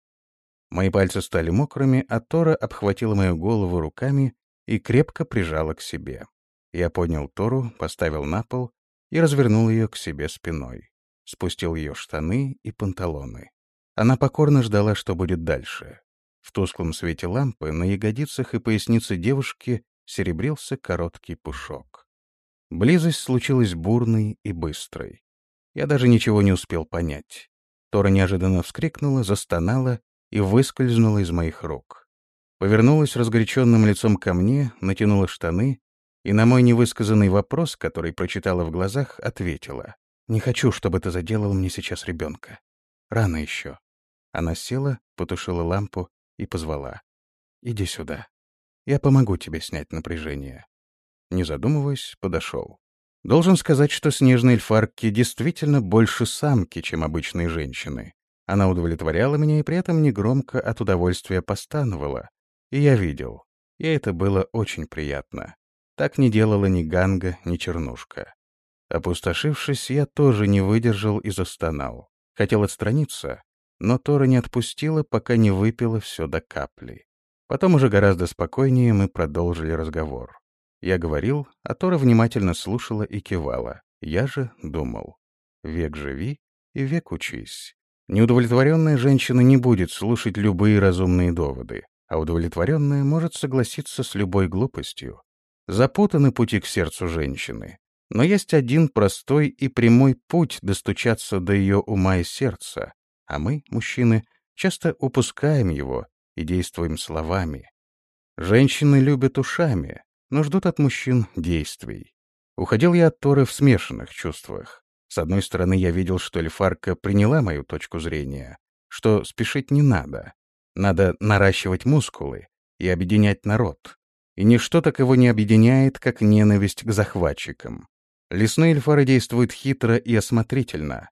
Мои пальцы стали мокрыми, а Тора обхватила мою голову руками и крепко прижала к себе. Я поднял Тору, поставил на пол и развернул ее к себе спиной. Спустил ее штаны и панталоны. Она покорно ждала, что будет дальше. В тусклом свете лампы на ягодицах и пояснице девушки серебрился короткий пушок. Близость случилась бурной и быстрой. Я даже ничего не успел понять. Тора неожиданно вскрикнула, застонала и выскользнула из моих рук. Повернулась разгоряченным лицом ко мне, натянула штаны и на мой невысказанный вопрос, который прочитала в глазах, ответила. «Не хочу, чтобы ты заделал мне сейчас ребенка. Рано еще». Она села, потушила лампу и позвала. «Иди сюда. Я помогу тебе снять напряжение». Не задумываясь, подошел. Должен сказать, что снежные эльфарки действительно больше самки, чем обычные женщины. Она удовлетворяла меня и при этом негромко от удовольствия постановала. И я видел. И это было очень приятно. Так не делала ни Ганга, ни Чернушка. Опустошившись, я тоже не выдержал и застонал. Хотел отстраниться, но Тора не отпустила, пока не выпила все до капли. Потом уже гораздо спокойнее мы продолжили разговор. Я говорил, а Тора внимательно слушала и кивала. Я же думал. Век живи и век учись. Неудовлетворенная женщина не будет слушать любые разумные доводы, а удовлетворенная может согласиться с любой глупостью. Запутаны пути к сердцу женщины, но есть один простой и прямой путь достучаться до ее ума и сердца, а мы, мужчины, часто упускаем его и действуем словами. Женщины любят ушами, но ждут от мужчин действий. Уходил я от Торы в смешанных чувствах. С одной стороны, я видел, что Эльфарка приняла мою точку зрения, что спешить не надо. Надо наращивать мускулы и объединять народ. И ничто так его не объединяет, как ненависть к захватчикам. Лесные эльфары действуют хитро и осмотрительно.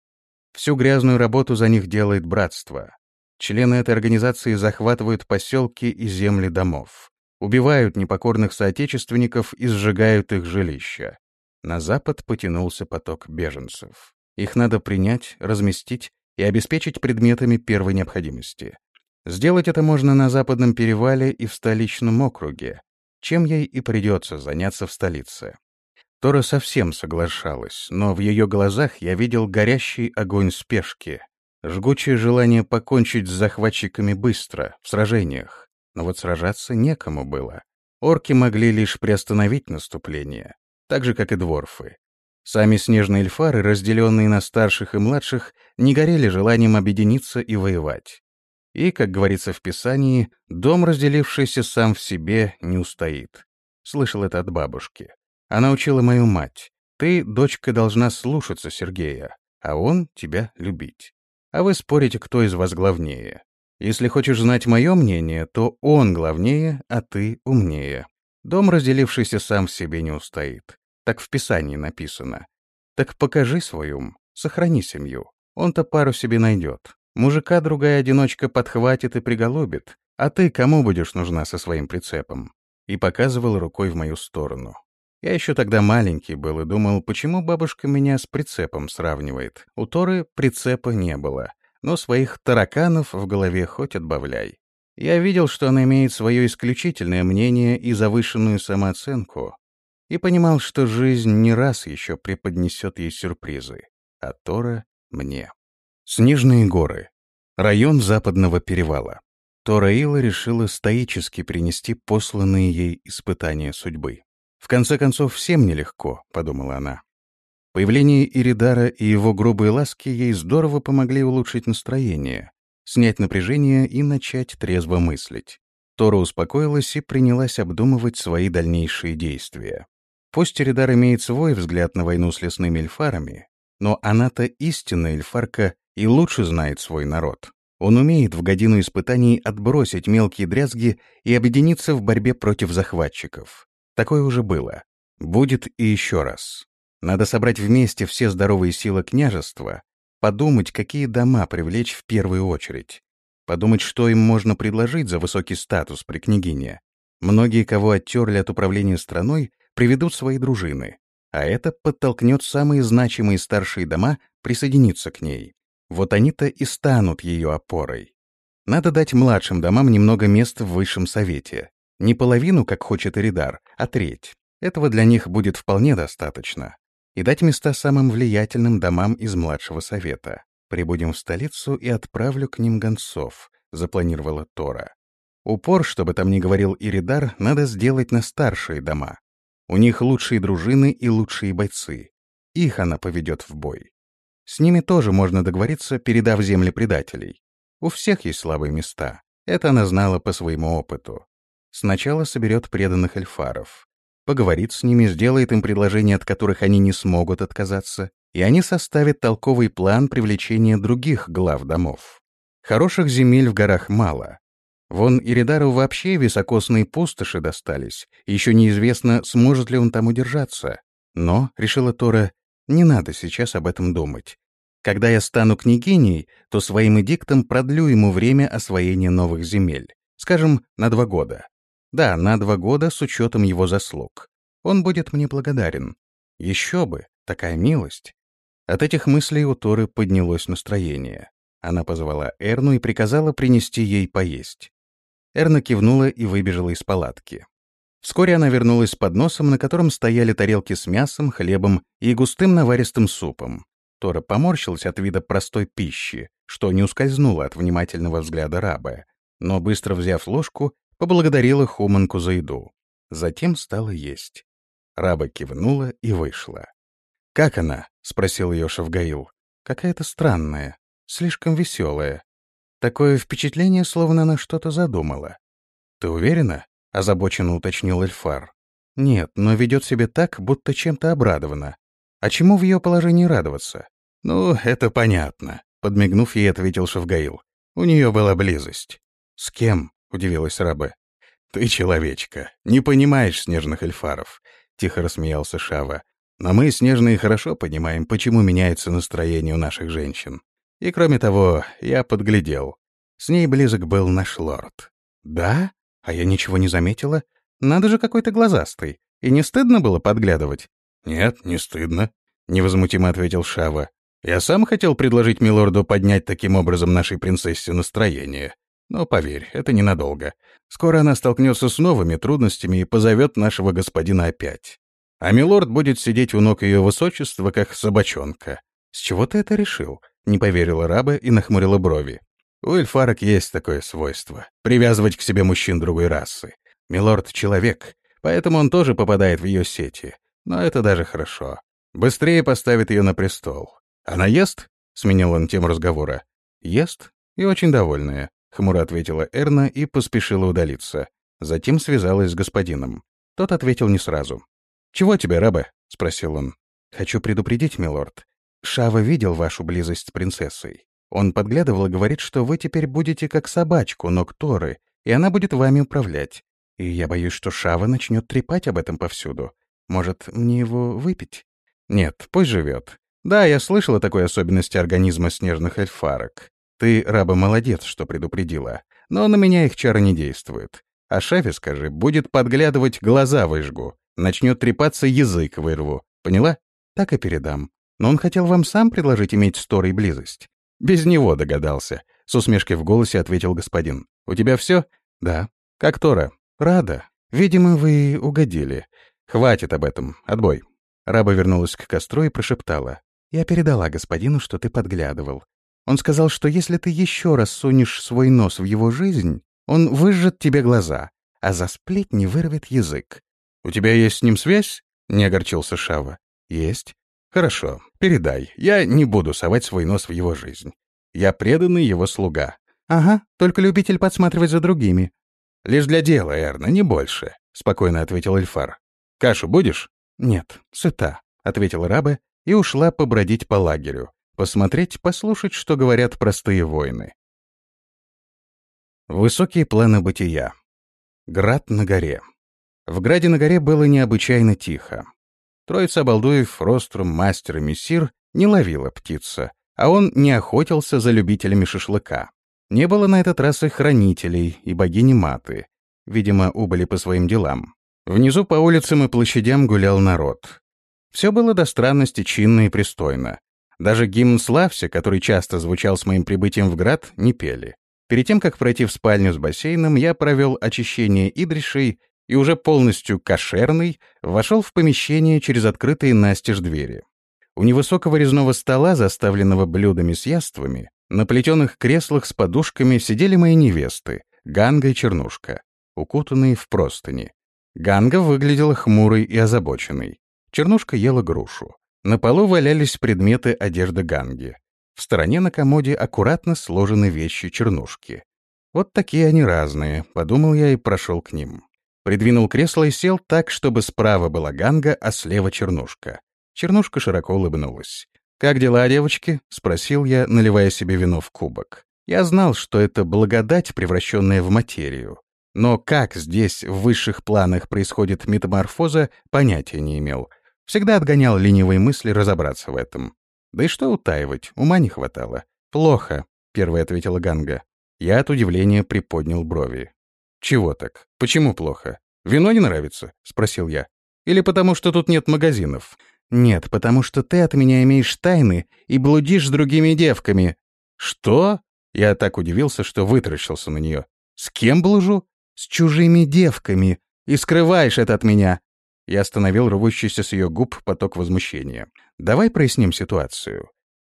Всю грязную работу за них делает братство. Члены этой организации захватывают поселки и земли домов убивают непокорных соотечественников и сжигают их жилища. На запад потянулся поток беженцев. Их надо принять, разместить и обеспечить предметами первой необходимости. Сделать это можно на западном перевале и в столичном округе, чем ей и придется заняться в столице. Тора совсем соглашалась, но в ее глазах я видел горящий огонь спешки, жгучее желание покончить с захватчиками быстро, в сражениях. Но вот сражаться некому было. Орки могли лишь приостановить наступление, так же, как и дворфы. Сами снежные эльфары, разделенные на старших и младших, не горели желанием объединиться и воевать. И, как говорится в Писании, дом, разделившийся сам в себе, не устоит. Слышал это от бабушки. Она учила мою мать. Ты, дочка, должна слушаться Сергея, а он тебя любить. А вы спорите, кто из вас главнее. Если хочешь знать мое мнение, то он главнее, а ты умнее. Дом, разделившийся сам в себе, не устоит. Так в Писании написано. Так покажи свой ум, сохрани семью. Он-то пару себе найдет. Мужика другая одиночка подхватит и приголубит. А ты кому будешь нужна со своим прицепом? И показывал рукой в мою сторону. Я еще тогда маленький был и думал, почему бабушка меня с прицепом сравнивает. У Торы прицепа не было, но своих тараканов в голове хоть отбавляй. Я видел, что она имеет свое исключительное мнение и завышенную самооценку, и понимал, что жизнь не раз еще преподнесет ей сюрпризы, а Тора — мне. Снежные горы. Район западного перевала. Тора Ила решила стоически принести посланные ей испытания судьбы. «В конце концов, всем нелегко», — подумала она. Появление Иридара и его грубые ласки ей здорово помогли улучшить настроение, снять напряжение и начать трезво мыслить. Тора успокоилась и принялась обдумывать свои дальнейшие действия. Пусть Иридар имеет свой взгляд на войну с лесными эльфарами, но она-то истинная эльфарка и лучше знает свой народ. Он умеет в годину испытаний отбросить мелкие дрязги и объединиться в борьбе против захватчиков. Такое уже было. Будет и еще раз. Надо собрать вместе все здоровые силы княжества, подумать, какие дома привлечь в первую очередь, подумать, что им можно предложить за высокий статус при княгине. Многие, кого оттерли от управления страной, приведут свои дружины, а это подтолкнет самые значимые старшие дома присоединиться к ней. Вот они-то и станут ее опорой. Надо дать младшим домам немного мест в высшем совете. Не половину, как хочет Эридар, а треть. Этого для них будет вполне достаточно. И дать места самым влиятельным домам из младшего совета. Прибудем в столицу и отправлю к ним гонцов, запланировала Тора. Упор, чтобы там не говорил Иридар, надо сделать на старшие дома. У них лучшие дружины и лучшие бойцы. Их она поведет в бой. С ними тоже можно договориться, передав земли предателей. У всех есть слабые места. Это она знала по своему опыту. Сначала соберет преданных эльфаров. Поговорит с ними, сделает им предложения, от которых они не смогут отказаться, и они составят толковый план привлечения других глав домов. Хороших земель в горах мало. Вон Иридару вообще високосные пустоши достались, еще неизвестно, сможет ли он там удержаться. Но, решила Тора, не надо сейчас об этом думать. Когда я стану княгиней, то своим эдиктом продлю ему время освоения новых земель. Скажем, на два года. Да, на два года с учетом его заслуг. Он будет мне благодарен. Еще бы, такая милость. От этих мыслей у Торы поднялось настроение. Она позвала Эрну и приказала принести ей поесть. Эрна кивнула и выбежала из палатки. Вскоре она вернулась с подносом, на котором стояли тарелки с мясом, хлебом и густым наваристым супом. Тора поморщился от вида простой пищи, что не ускользнуло от внимательного взгляда раба, но, быстро взяв ложку, поблагодарила Хуманку за еду. Затем стала есть. Раба кивнула и вышла. «Как она?» — спросил ее Шавгаил. «Какая-то странная, слишком веселая. Такое впечатление, словно она что-то задумала». «Ты уверена?» — озабоченно уточнил Эльфар. «Нет, но ведет себя так, будто чем-то обрадована. А чему в ее положении радоваться?» «Ну, это понятно», — подмигнув ей, ответил Шавгаил. «У нее была близость». «С кем?» — удивилась Рабе. «Ты человечка, не понимаешь снежных эльфаров», — тихо рассмеялся Шава. «Но мы, снежные, хорошо понимаем, почему меняется настроение у наших женщин. И кроме того, я подглядел. С ней близок был наш лорд». «Да? А я ничего не заметила. Надо же какой-то глазастый. И не стыдно было подглядывать?» «Нет, не стыдно», — невозмутимо ответил Шава. «Я сам хотел предложить милорду поднять таким образом нашей принцессе настроение. Но поверь, это ненадолго. Скоро она столкнется с новыми трудностями и позовет нашего господина опять. А милорд будет сидеть у ног ее высочества, как собачонка. С чего ты это решил? Не поверила раба и нахмурила брови. У эльфарок есть такое свойство — привязывать к себе мужчин другой расы. Милорд — человек, поэтому он тоже попадает в ее сети. Но это даже хорошо. Быстрее поставит ее на престол. Она ест? — сменил он тему разговора. Ест и очень довольная. — хмуро ответила Эрна и поспешила удалиться. Затем связалась с господином. Тот ответил не сразу. «Чего тебе, раба?» — спросил он. «Хочу предупредить, милорд. Шава видел вашу близость с принцессой. Он подглядывал и говорит, что вы теперь будете как собачку, но Торы, и она будет вами управлять. И я боюсь, что Шава начнет трепать об этом повсюду. Может, мне его выпить? Нет, пусть живет. Да, я слышал о такой особенности организма снежных эльфарок. Ты, раба, молодец, что предупредила. Но на меня их чары не действуют. А Шаве, скажи, будет подглядывать, глаза выжгу. Начнет трепаться, язык вырву. Поняла? Так и передам. Но он хотел вам сам предложить иметь стор и близость. Без него догадался. С усмешкой в голосе ответил господин. У тебя все? Да. Как Тора? Рада. Видимо, вы угодили. Хватит об этом. Отбой. Раба вернулась к костру и прошептала. «Я передала господину, что ты подглядывал. Он сказал, что если ты еще раз сунешь свой нос в его жизнь, он выжжет тебе глаза, а за сплетни вырвет язык. «У тебя есть с ним связь?» — не огорчился Шава. «Есть». «Хорошо, передай. Я не буду совать свой нос в его жизнь. Я преданный его слуга». «Ага, только любитель подсматривать за другими». «Лишь для дела, Эрна, не больше», — спокойно ответил Эльфар. «Кашу будешь?» «Нет, сыта», — ответила Раба и ушла побродить по лагерю, посмотреть, послушать, что говорят простые воины. Высокие планы бытия. Град на горе. В Граде на горе было необычайно тихо. Троица Балдуев, Рострум, Мастер и Мессир не ловила птица, а он не охотился за любителями шашлыка. Не было на этот раз и хранителей, и богини Маты. Видимо, убыли по своим делам. Внизу по улицам и площадям гулял народ. Все было до странности чинно и пристойно. Даже гимн «Славься», который часто звучал с моим прибытием в град, не пели. Перед тем, как пройти в спальню с бассейном, я провел очищение идришей и уже полностью кошерный вошел в помещение через открытые настежь двери. У невысокого резного стола, заставленного блюдами с яствами, на плетеных креслах с подушками сидели мои невесты, Ганга и Чернушка, укутанные в простыни. Ганга выглядела хмурой и озабоченной. Чернушка ела грушу. На полу валялись предметы одежды Ганги. В стороне на комоде аккуратно сложены вещи чернушки. Вот такие они разные, подумал я и прошел к ним. Придвинул кресло и сел так, чтобы справа была ганга, а слева чернушка. Чернушка широко улыбнулась. «Как дела, девочки?» — спросил я, наливая себе вино в кубок. Я знал, что это благодать, превращенная в материю. Но как здесь, в высших планах, происходит метаморфоза, понятия не имел. Всегда отгонял ленивые мысли разобраться в этом. Да и что утаивать, ума не хватало. «Плохо», — первая ответила Ганга. Я от удивления приподнял брови. «Чего так? Почему плохо? Вино не нравится?» — спросил я. «Или потому, что тут нет магазинов?» «Нет, потому что ты от меня имеешь тайны и блудишь с другими девками». «Что?» Я так удивился, что вытаращился на нее. «С кем блужу?» «С чужими девками. И скрываешь это от меня. Я остановил рвущийся с ее губ поток возмущения. «Давай проясним ситуацию.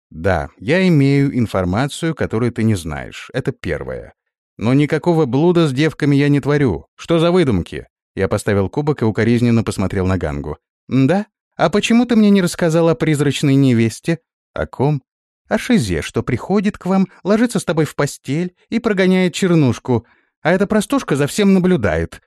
Да, я имею информацию, которую ты не знаешь. Это первое. Но никакого блуда с девками я не творю. Что за выдумки?» Я поставил кубок и укоризненно посмотрел на Гангу. «Да? А почему ты мне не рассказал о призрачной невесте?» «О ком?» «О Шизе, что приходит к вам, ложится с тобой в постель и прогоняет чернушку. А эта простушка за всем наблюдает.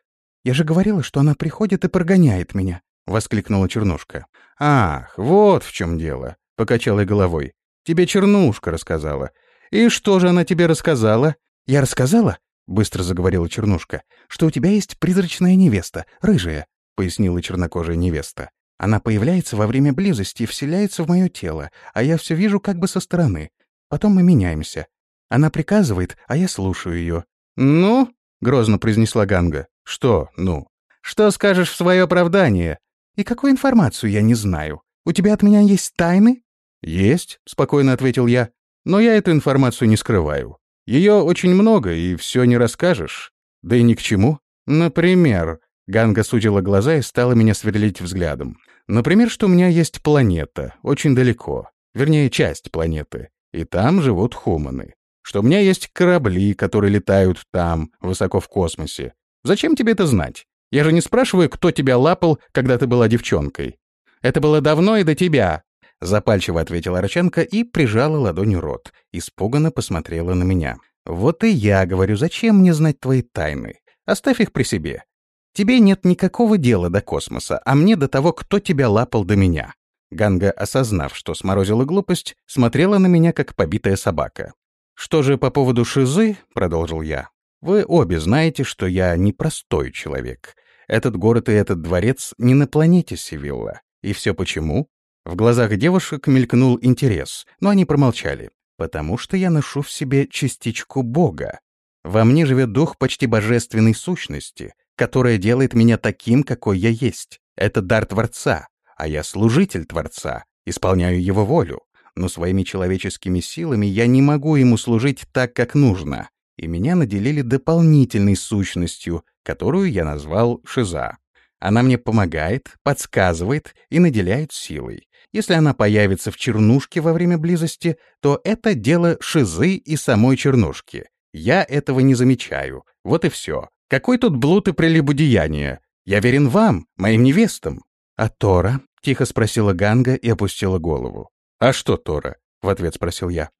«Я же говорила, что она приходит и прогоняет меня», — воскликнула Чернушка. «Ах, вот в чем дело», — покачала головой. «Тебе Чернушка рассказала». «И что же она тебе рассказала?» «Я рассказала?» — быстро заговорила Чернушка. «Что у тебя есть призрачная невеста, рыжая», — пояснила чернокожая невеста. «Она появляется во время близости и вселяется в мое тело, а я все вижу как бы со стороны. Потом мы меняемся. Она приказывает, а я слушаю ее». «Ну?» — грозно произнесла Ганга. «Что, ну? Что скажешь в свое оправдание? И какую информацию я не знаю? У тебя от меня есть тайны?» «Есть», — спокойно ответил я. «Но я эту информацию не скрываю. Ее очень много, и все не расскажешь. Да и ни к чему. Например...» Ганга сузила глаза и стала меня сверлить взглядом. «Например, что у меня есть планета, очень далеко. Вернее, часть планеты. И там живут хуманы. Что у меня есть корабли, которые летают там, высоко в космосе. Зачем тебе это знать? Я же не спрашиваю, кто тебя лапал, когда ты была девчонкой. Это было давно и до тебя, запальчиво ответила Раченко и прижала ладонью рот. Испуганно посмотрела на меня. Вот и я говорю, зачем мне знать твои тайны? Оставь их при себе. Тебе нет никакого дела до космоса, а мне до того, кто тебя лапал до меня. Ганга, осознав, что сморозила глупость, смотрела на меня, как побитая собака. «Что же по поводу шизы?» — продолжил я. Вы обе знаете, что я непростой человек. Этот город и этот дворец не на планете Севилла. И все почему? В глазах девушек мелькнул интерес, но они промолчали. Потому что я ношу в себе частичку Бога. Во мне живет дух почти божественной сущности, которая делает меня таким, какой я есть. Это дар Творца, а я служитель Творца, исполняю его волю. Но своими человеческими силами я не могу ему служить так, как нужно, и меня наделили дополнительной сущностью, которую я назвал Шиза. Она мне помогает, подсказывает и наделяет силой. Если она появится в чернушке во время близости, то это дело Шизы и самой чернушки. Я этого не замечаю. Вот и все. Какой тут блуд и прелюбодеяние? Я верен вам, моим невестам. А Тора? — тихо спросила Ганга и опустила голову. «А что Тора?» — в ответ спросил я.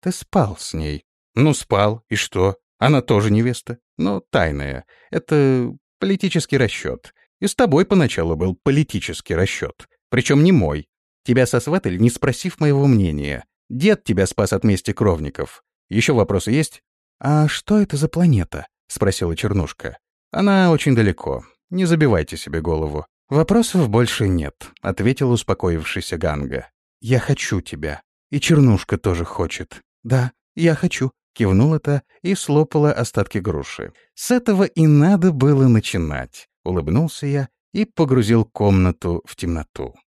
«Ты спал с ней». «Ну, спал. И что? Она тоже невеста. Но тайная. Это политический расчет. И с тобой поначалу был политический расчет. Причем не мой. Тебя сосватали, не спросив моего мнения. Дед тебя спас от мести кровников. Еще вопросы есть? «А что это за планета?» — спросила Чернушка. «Она очень далеко. Не забивайте себе голову». «Вопросов больше нет», — ответил успокоившийся Ганга. «Я хочу тебя. И Чернушка тоже хочет. Да, я хочу», — кивнула та и слопала остатки груши. «С этого и надо было начинать», — улыбнулся я и погрузил комнату в темноту.